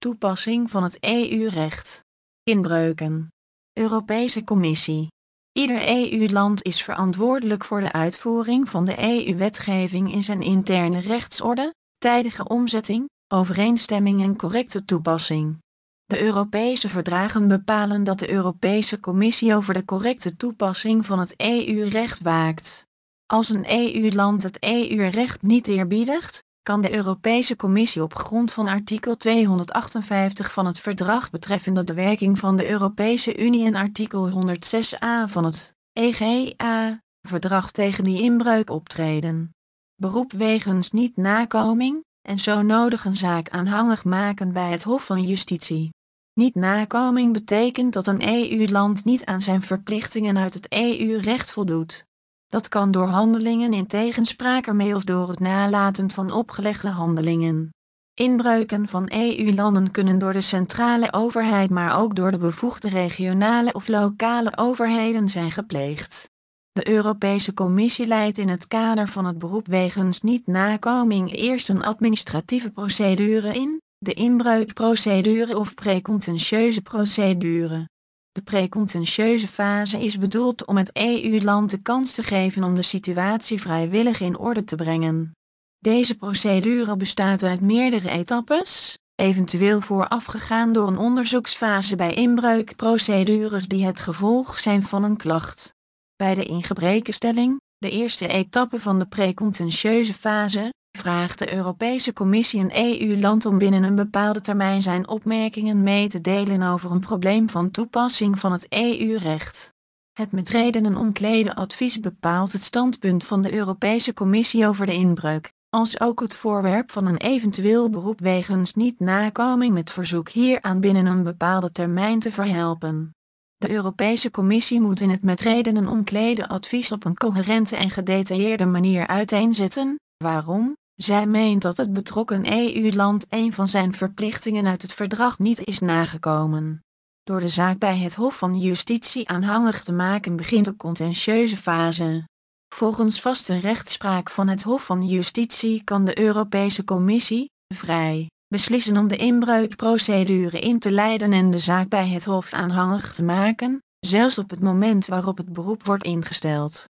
Toepassing van het EU-recht. Inbreuken. Europese Commissie. Ieder EU-land is verantwoordelijk voor de uitvoering van de EU-wetgeving in zijn interne rechtsorde, tijdige omzetting, overeenstemming en correcte toepassing. De Europese verdragen bepalen dat de Europese Commissie over de correcte toepassing van het EU-recht waakt. Als een EU-land het EU-recht niet eerbiedigt, kan de Europese Commissie op grond van artikel 258 van het verdrag betreffende de werking van de Europese Unie en artikel 106a van het EGA-verdrag tegen die inbreuk optreden. Beroep wegens niet-nakoming en zo nodig een zaak aanhangig maken bij het Hof van Justitie. Niet-nakoming betekent dat een EU-land niet aan zijn verplichtingen uit het EU-recht voldoet. Dat kan door handelingen in tegenspraak ermee of door het nalaten van opgelegde handelingen. Inbreuken van EU-landen kunnen door de centrale overheid, maar ook door de bevoegde regionale of lokale overheden zijn gepleegd. De Europese Commissie leidt in het kader van het beroep wegens niet-nakoming eerst een administratieve procedure in, de inbreukprocedure of precontentieuze procedure. De precontentieuze fase is bedoeld om het EU-land de kans te geven om de situatie vrijwillig in orde te brengen. Deze procedure bestaat uit meerdere etappes, eventueel voorafgegaan door een onderzoeksfase bij inbreukprocedures die het gevolg zijn van een klacht. Bij de ingebrekenstelling, de eerste etappe van de precontentieuze fase, vraagt de Europese Commissie een EU-land om binnen een bepaalde termijn zijn opmerkingen mee te delen over een probleem van toepassing van het EU-recht. Het met redenen omklede advies bepaalt het standpunt van de Europese Commissie over de inbreuk, als ook het voorwerp van een eventueel beroep wegens niet-nakoming met verzoek hieraan binnen een bepaalde termijn te verhelpen. De Europese Commissie moet in het met redenen omklede advies op een coherente en gedetailleerde manier uiteenzetten waarom zij meent dat het betrokken EU-land een van zijn verplichtingen uit het verdrag niet is nagekomen. Door de zaak bij het Hof van Justitie aanhangig te maken begint de contentieuze fase. Volgens vaste rechtspraak van het Hof van Justitie kan de Europese Commissie, vrij, beslissen om de inbreukprocedure in te leiden en de zaak bij het Hof aanhangig te maken, zelfs op het moment waarop het beroep wordt ingesteld.